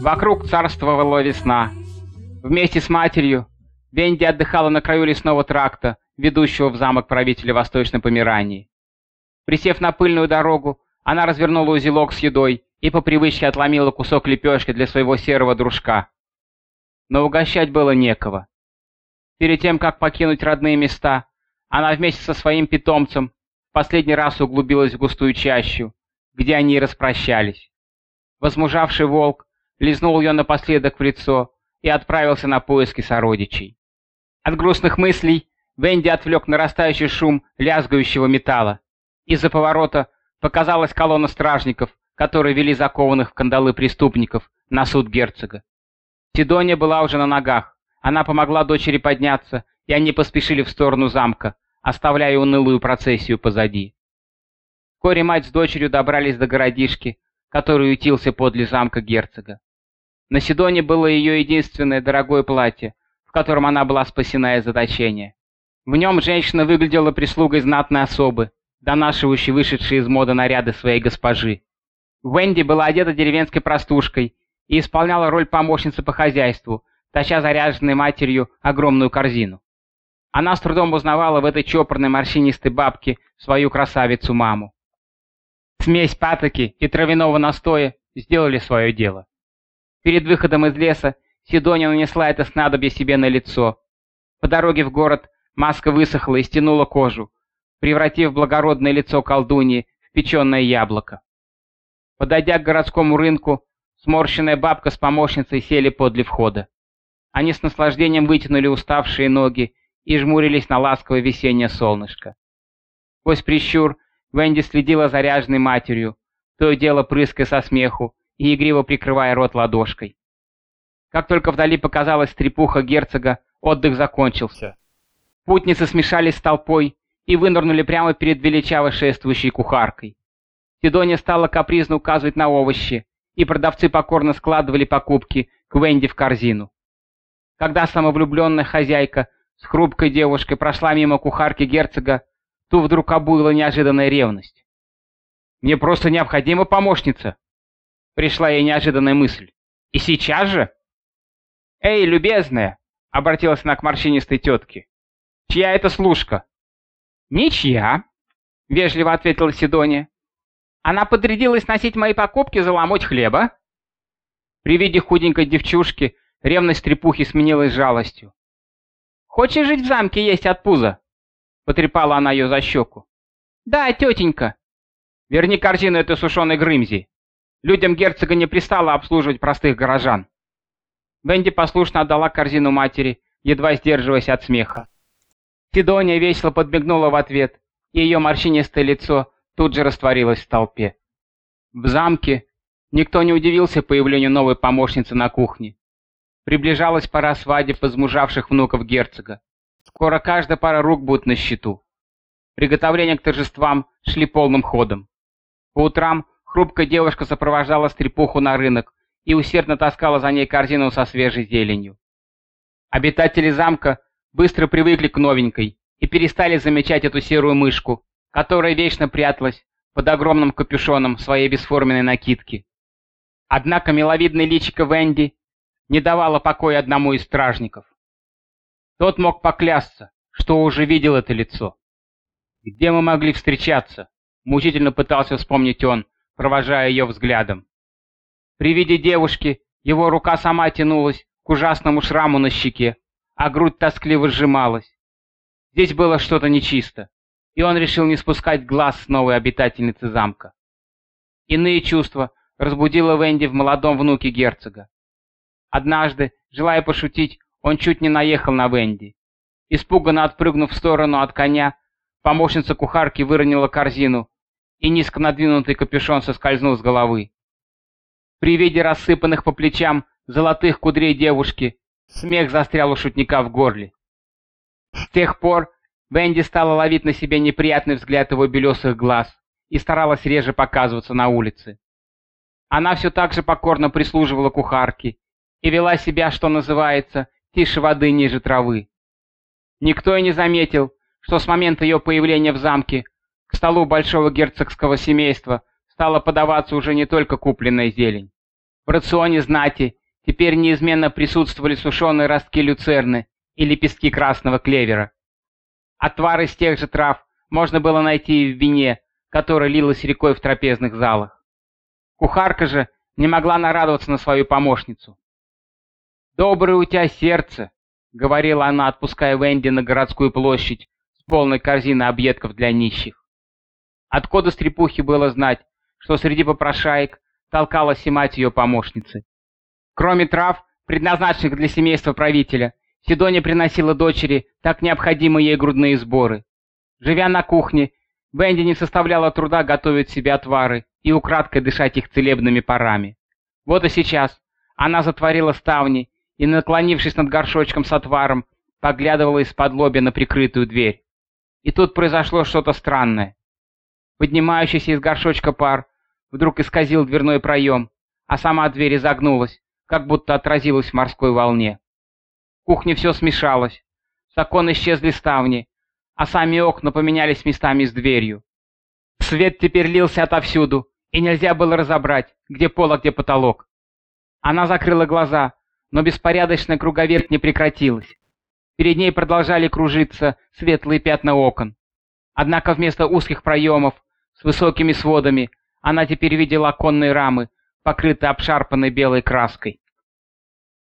Вокруг царствовала весна. Вместе с матерью Венди отдыхала на краю лесного тракта, ведущего в замок правителя Восточной Померании. Присев на пыльную дорогу, она развернула узелок с едой и по привычке отломила кусок лепешки для своего серого дружка. Но угощать было некого. Перед тем, как покинуть родные места, она вместе со своим питомцем в последний раз углубилась в густую чащу, где они и распрощались. Возмужавший волк лизнул ее напоследок в лицо и отправился на поиски сородичей. От грустных мыслей Венди отвлек нарастающий шум лязгающего металла. Из-за поворота показалась колонна стражников, которые вели закованных в кандалы преступников на суд герцога. Сидония была уже на ногах. Она помогла дочери подняться, и они поспешили в сторону замка, оставляя унылую процессию позади. Вскоре мать с дочерью добрались до городишки, который ютился подле замка герцога. На Сидоне было ее единственное дорогое платье, в котором она была спасена из заточения. В нем женщина выглядела прислугой знатной особы, донашивающей вышедшие из моды наряды своей госпожи. Венди была одета деревенской простушкой и исполняла роль помощницы по хозяйству, таща заряженной матерью огромную корзину. Она с трудом узнавала в этой чопорной морщинистой бабке свою красавицу-маму. Смесь патоки и травяного настоя сделали свое дело. Перед выходом из леса Сидония нанесла это снадобье себе на лицо. По дороге в город маска высохла и стянула кожу, превратив благородное лицо колдуньи в печеное яблоко. Подойдя к городскому рынку, сморщенная бабка с помощницей сели подле входа. Они с наслаждением вытянули уставшие ноги и жмурились на ласковое весеннее солнышко. Сквозь прищур Венди следила за ряженой матерью, то и дело прыская со смеху, и игриво прикрывая рот ладошкой. Как только вдали показалась трепуха герцога, отдых закончился. Путницы смешались с толпой и вынырнули прямо перед величаво шествующей кухаркой. Сидония стала капризно указывать на овощи, и продавцы покорно складывали покупки к Венди в корзину. Когда самовлюбленная хозяйка с хрупкой девушкой прошла мимо кухарки герцога, ту вдруг обуяла неожиданная ревность. «Мне просто необходима помощница!» Пришла ей неожиданная мысль. «И сейчас же?» «Эй, любезная!» — обратилась она к морщинистой тетке. «Чья это служка?» «Ничья», — вежливо ответила Сидония. «Она подрядилась носить мои покупки за ломоть хлеба». При виде худенькой девчушки ревность трепухи сменилась жалостью. «Хочешь жить в замке есть от пуза?» — потрепала она ее за щеку. «Да, тетенька». «Верни корзину этой сушеной грымзи», Людям герцога не пристало обслуживать простых горожан. Венди послушно отдала корзину матери, едва сдерживаясь от смеха. Сидония весело подмигнула в ответ, и ее морщинистое лицо тут же растворилось в толпе. В замке никто не удивился появлению новой помощницы на кухне. Приближалась пора свадеб возмужавших внуков герцога. Скоро каждая пара рук будет на счету. Приготовления к торжествам шли полным ходом. По утрам Хрупкая девушка сопровождала стрепуху на рынок и усердно таскала за ней корзину со свежей зеленью. Обитатели замка быстро привыкли к новенькой и перестали замечать эту серую мышку, которая вечно пряталась под огромным капюшоном своей бесформенной накидки. Однако миловидное личико Венди не давало покоя одному из стражников. Тот мог поклясться, что уже видел это лицо. «Где мы могли встречаться?» — мучительно пытался вспомнить он, провожая ее взглядом. При виде девушки его рука сама тянулась к ужасному шраму на щеке, а грудь тоскливо сжималась. Здесь было что-то нечисто, и он решил не спускать глаз с новой обитательницы замка. Иные чувства разбудила Венди в молодом внуке герцога. Однажды, желая пошутить, он чуть не наехал на Венди. Испуганно отпрыгнув в сторону от коня, помощница кухарки выронила корзину и низко надвинутый капюшон соскользнул с головы. При виде рассыпанных по плечам золотых кудрей девушки смех застрял у шутника в горле. С тех пор Бенди стала ловить на себе неприятный взгляд его белесых глаз и старалась реже показываться на улице. Она все так же покорно прислуживала кухарке и вела себя, что называется, тише воды ниже травы. Никто и не заметил, что с момента ее появления в замке к столу большого герцогского семейства стала подаваться уже не только купленная зелень. В рационе знати теперь неизменно присутствовали сушеные ростки люцерны и лепестки красного клевера. Отвар из тех же трав можно было найти и в вине, которое лилось рекой в трапезных залах. Кухарка же не могла нарадоваться на свою помощницу. «Доброе у тебя сердце», — говорила она, отпуская Венди на городскую площадь с полной корзиной объедков для нищих. Откуда стрепухе было знать, что среди попрошаек толкалась и мать ее помощницы? Кроме трав, предназначенных для семейства правителя, Сидония приносила дочери так необходимые ей грудные сборы. Живя на кухне, Венди не составляла труда готовить себе отвары и украдкой дышать их целебными парами. Вот и сейчас она затворила ставни и, наклонившись над горшочком с отваром, поглядывала из-под лобя на прикрытую дверь. И тут произошло что-то странное. Поднимающийся из горшочка пар вдруг исказил дверной проем, а сама дверь изогнулась, как будто отразилась в морской волне. В кухне все смешалось. С окон исчезли ставни, а сами окна поменялись местами с дверью. Свет теперь лился отовсюду, и нельзя было разобрать, где пол, а где потолок. Она закрыла глаза, но беспорядочная круговерть не прекратилась. Перед ней продолжали кружиться светлые пятна окон. Однако вместо узких проемов с высокими сводами она теперь видела оконные рамы, покрытые обшарпанной белой краской.